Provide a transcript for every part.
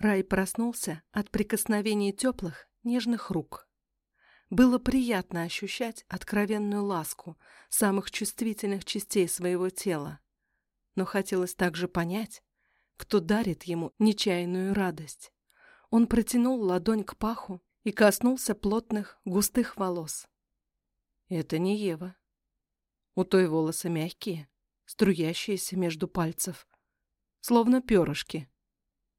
Рай проснулся от прикосновений теплых, нежных рук. Было приятно ощущать откровенную ласку самых чувствительных частей своего тела, но хотелось также понять, кто дарит ему нечаянную радость. Он протянул ладонь к паху и коснулся плотных, густых волос. Это не Ева. У той волосы мягкие, струящиеся между пальцев, словно перышки.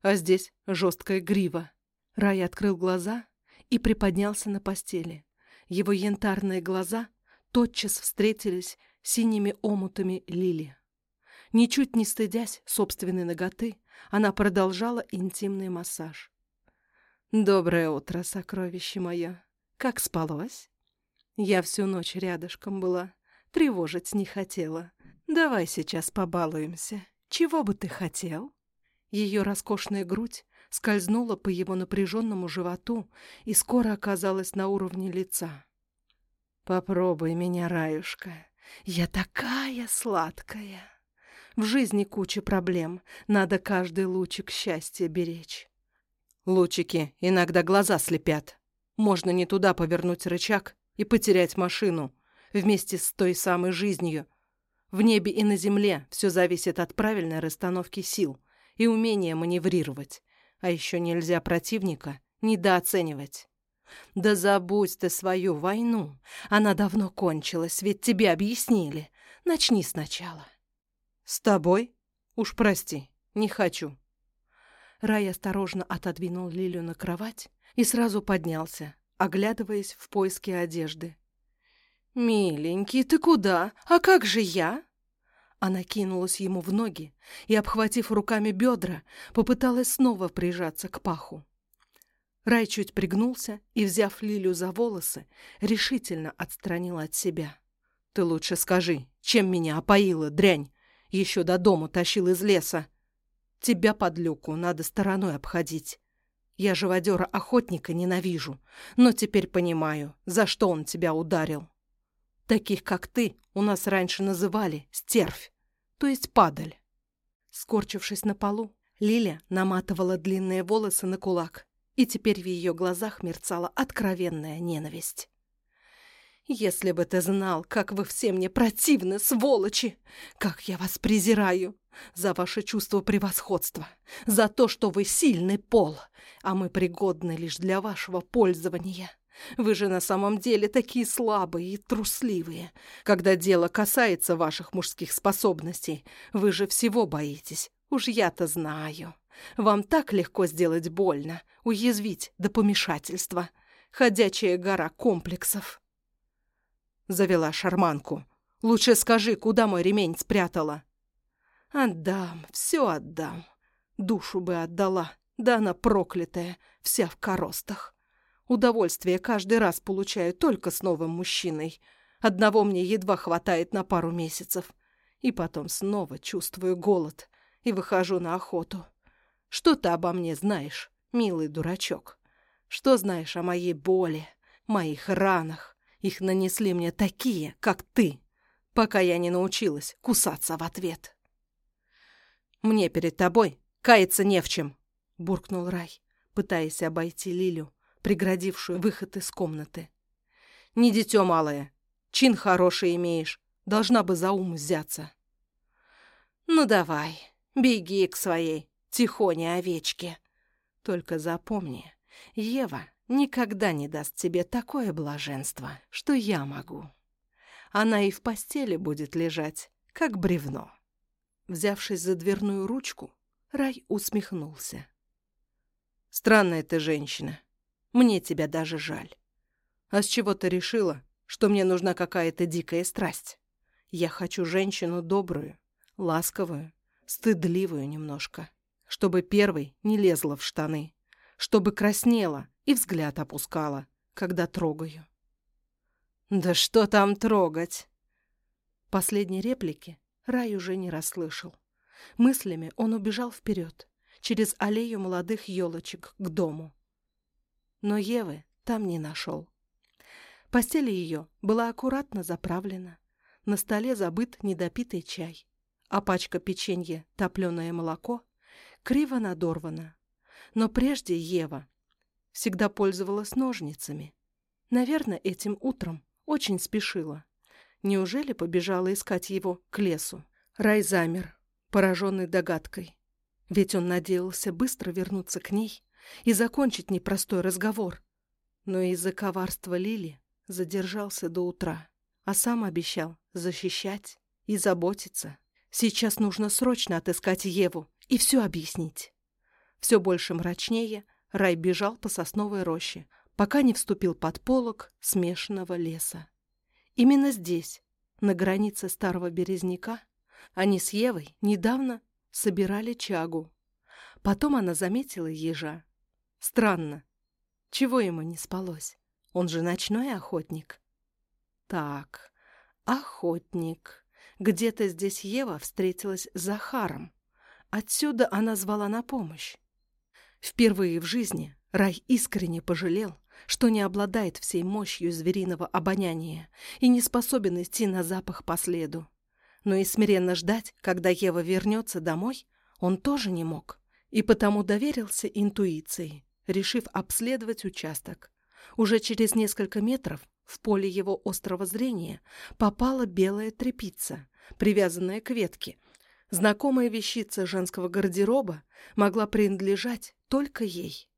А здесь жесткая грива. Рай открыл глаза и приподнялся на постели. Его янтарные глаза тотчас встретились синими омутами Лили. Ничуть не стыдясь собственной ноготы, она продолжала интимный массаж. «Доброе утро, сокровище мое! Как спалось?» Я всю ночь рядышком была, тревожить не хотела. Давай сейчас побалуемся. Чего бы ты хотел?» Ее роскошная грудь скользнула по его напряженному животу и скоро оказалась на уровне лица. «Попробуй меня, раюшка. Я такая сладкая. В жизни куча проблем, надо каждый лучик счастья беречь. Лучики иногда глаза слепят. Можно не туда повернуть рычаг и потерять машину вместе с той самой жизнью. В небе и на земле все зависит от правильной расстановки сил и умения маневрировать. А еще нельзя противника недооценивать. Да забудь ты свою войну. Она давно кончилась, ведь тебе объяснили. Начни сначала. С тобой? Уж прости, не хочу. Рай осторожно отодвинул Лилю на кровать и сразу поднялся, оглядываясь в поиске одежды. «Миленький, ты куда? А как же я?» Она кинулась ему в ноги и, обхватив руками бедра, попыталась снова прижаться к паху. Рай чуть пригнулся и, взяв Лилю за волосы, решительно отстранил от себя. «Ты лучше скажи, чем меня опоила, дрянь? Еще до дома тащил из леса. Тебя, под люку надо стороной обходить. Я живодера-охотника ненавижу, но теперь понимаю, за что он тебя ударил. Таких, как ты, у нас раньше называли стервь, то есть падаль. Скорчившись на полу, Лиля наматывала длинные волосы на кулак, и теперь в ее глазах мерцала откровенная ненависть. «Если бы ты знал, как вы все мне противны, сволочи! Как я вас презираю! За ваше чувство превосходства, за то, что вы сильный пол, а мы пригодны лишь для вашего пользования. Вы же на самом деле такие слабые и трусливые. Когда дело касается ваших мужских способностей, вы же всего боитесь. Уж я-то знаю. Вам так легко сделать больно, уязвить до помешательства. Ходячая гора комплексов. Завела шарманку. Лучше скажи, куда мой ремень спрятала. Отдам, все отдам. Душу бы отдала, да она проклятая, вся в коростах. Удовольствие каждый раз получаю только с новым мужчиной. Одного мне едва хватает на пару месяцев. И потом снова чувствую голод и выхожу на охоту. Что ты обо мне знаешь, милый дурачок? Что знаешь о моей боли, моих ранах? Их нанесли мне такие, как ты, пока я не научилась кусаться в ответ. «Мне перед тобой каяться не в чем», — буркнул Рай, пытаясь обойти Лилю, преградившую выход из комнаты. «Не дитё малое. Чин хороший имеешь. Должна бы за ум взяться». «Ну давай, беги к своей тихоне овечке. Только запомни, Ева никогда не даст тебе такое блаженство, что я могу. Она и в постели будет лежать, как бревно». Взявшись за дверную ручку, Рай усмехнулся. «Странная ты женщина. Мне тебя даже жаль. А с чего ты решила, что мне нужна какая-то дикая страсть? Я хочу женщину добрую, ласковую, стыдливую немножко, чтобы первой не лезла в штаны, чтобы краснела и взгляд опускала, когда трогаю». «Да что там трогать?» Последней реплики Рай уже не расслышал. Мыслями он убежал вперед, через аллею молодых елочек к дому. Но Евы там не нашел. Постель ее была аккуратно заправлена. На столе забыт недопитый чай, а пачка печенья, топленое молоко, криво надорвана. Но прежде Ева всегда пользовалась ножницами. Наверное, этим утром очень спешила. Неужели побежала искать его к лесу? Рай замер, пораженный догадкой. Ведь он надеялся быстро вернуться к ней и закончить непростой разговор. Но из-за коварства Лили задержался до утра, а сам обещал защищать и заботиться. Сейчас нужно срочно отыскать Еву и все объяснить. Все больше мрачнее Рай бежал по сосновой роще, пока не вступил под полог смешанного леса. Именно здесь, на границе старого березняка, они с Евой недавно собирали чагу. Потом она заметила ежа. Странно. Чего ему не спалось? Он же ночной охотник. Так, охотник. Где-то здесь Ева встретилась с Захаром. Отсюда она звала на помощь. Впервые в жизни Рай искренне пожалел, что не обладает всей мощью звериного обоняния и не способен идти на запах по следу. Но и смиренно ждать, когда Ева вернется домой, он тоже не мог, и потому доверился интуиции, решив обследовать участок. Уже через несколько метров в поле его острого зрения попала белая тряпица, привязанная к ветке. Знакомая вещица женского гардероба могла принадлежать только ей.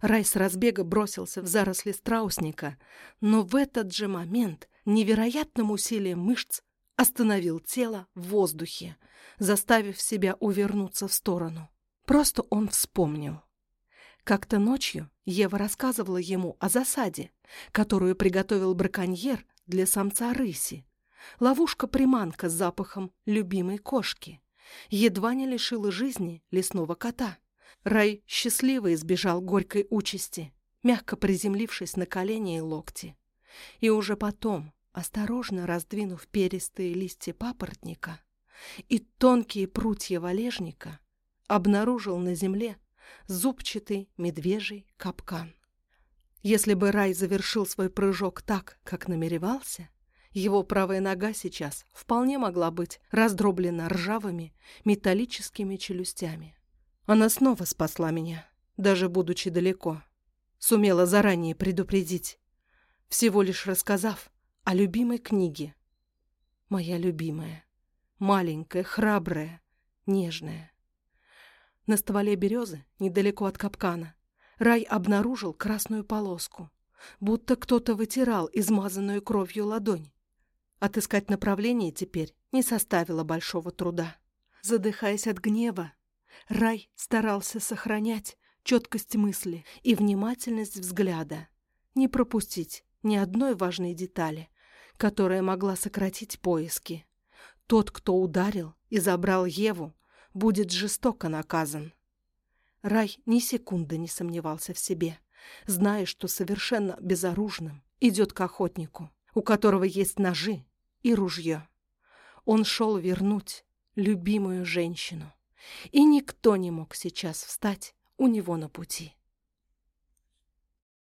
Рай с разбега бросился в заросли страусника, но в этот же момент невероятным усилием мышц остановил тело в воздухе, заставив себя увернуться в сторону. Просто он вспомнил. Как-то ночью Ева рассказывала ему о засаде, которую приготовил браконьер для самца рыси. Ловушка-приманка с запахом любимой кошки. Едва не лишила жизни лесного кота. Рай счастливо избежал горькой участи, мягко приземлившись на колени и локти. И уже потом, осторожно раздвинув перистые листья папоротника и тонкие прутья валежника, обнаружил на земле зубчатый медвежий капкан. Если бы Рай завершил свой прыжок так, как намеревался, его правая нога сейчас вполне могла быть раздроблена ржавыми металлическими челюстями. Она снова спасла меня, даже будучи далеко. Сумела заранее предупредить, всего лишь рассказав о любимой книге. Моя любимая, маленькая, храбрая, нежная. На стволе березы, недалеко от капкана, Рай обнаружил красную полоску, будто кто-то вытирал измазанную кровью ладонь. Отыскать направление теперь не составило большого труда. Задыхаясь от гнева, Рай старался сохранять четкость мысли и внимательность взгляда, не пропустить ни одной важной детали, которая могла сократить поиски. Тот, кто ударил и забрал Еву, будет жестоко наказан. Рай ни секунды не сомневался в себе, зная, что совершенно безоружным идет к охотнику, у которого есть ножи и ружье. Он шел вернуть любимую женщину и никто не мог сейчас встать у него на пути.